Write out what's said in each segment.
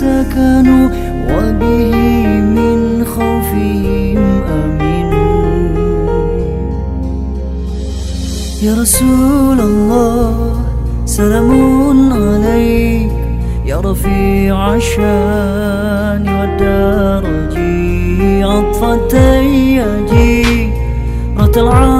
سكنوا وبه من خوفهم أمنوا. يا رسول الله سلام عليك. يا رفيع الشأن والدرج عطف التياجي رت العالمين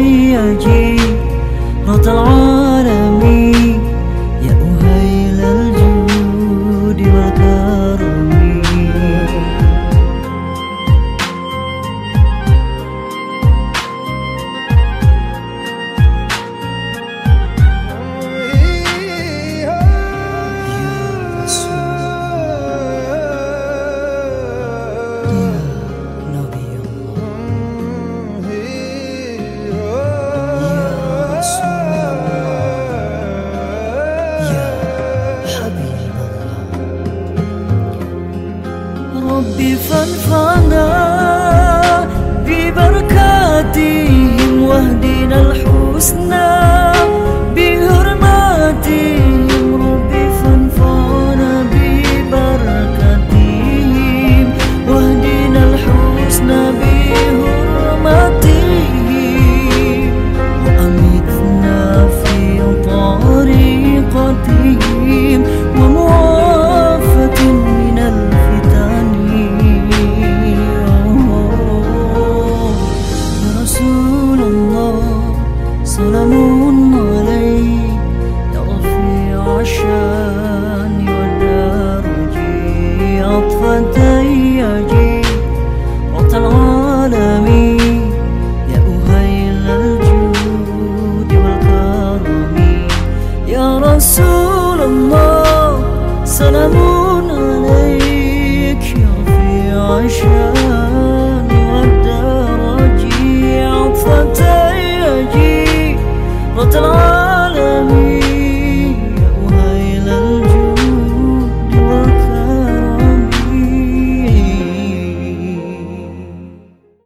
حياجي رد العمر ربي فانفعنا ببركاتهم واهدنا الحسنى. رسول الله سلام عليك يا رفيع عشاق.